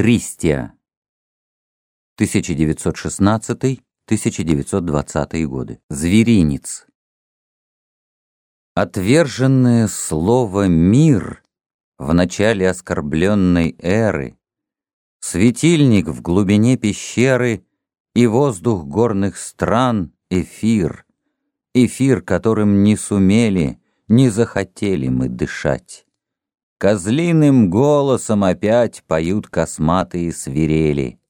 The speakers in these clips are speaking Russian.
Тристия. 1916-1920 годы. Зверинец. Отверженное слово «мир» в начале оскорбленной эры, Светильник в глубине пещеры И воздух горных стран — эфир, Эфир, которым не сумели, не захотели мы дышать. Козлиным голосом опять поют косматые свирели.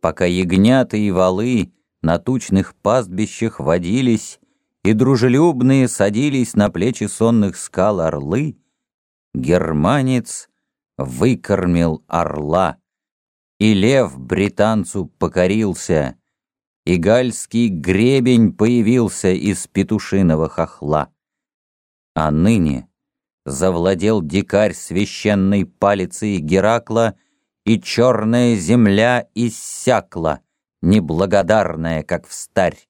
Пока ягнята и валы на тучных пастбищах водились, И дружелюбные садились на плечи сонных скал орлы, Германец выкормил орла, И лев британцу покорился, И гальский гребень появился из петушиного хохла. А ныне завладел дикарь священной палицей Геракла, и черная земля иссякла, неблагодарная, как встарь.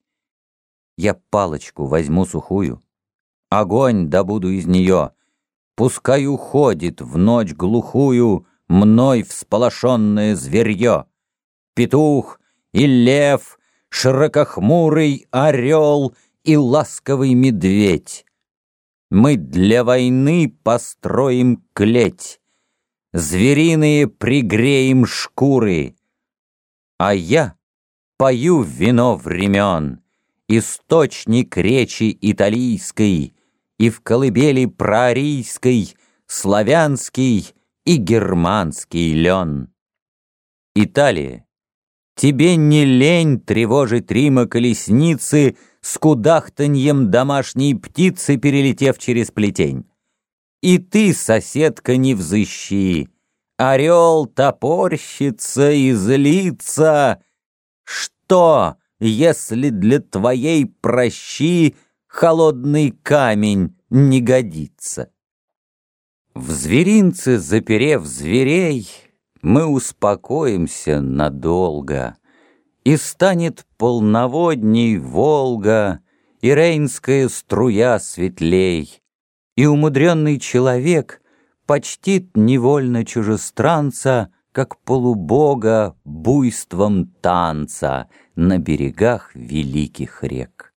Я палочку возьму сухую, огонь добуду из нее, пускай уходит в ночь глухую мной всполошенное зверье. Петух и лев, широкохмурый орел и ласковый медведь. Мы для войны построим клеть, Звериные пригреем шкуры, А я пою вино времен, Источник речи италийской И в колыбели проарийской Славянский и германский лен. Италия, тебе не лень тревожить Рима колесницы с кудахтаньем домашней птицы, перелетев через плетень. И ты, соседка, не взыщи, орел топорщится и злится. Что, если для твоей прощи холодный камень не годится? В зверинце, заперев зверей, мы успокоимся надолго — и станет полноводней Волга, И рейнская струя светлей, И умудренный человек Почтит невольно чужестранца, Как полубога буйством танца На берегах великих рек.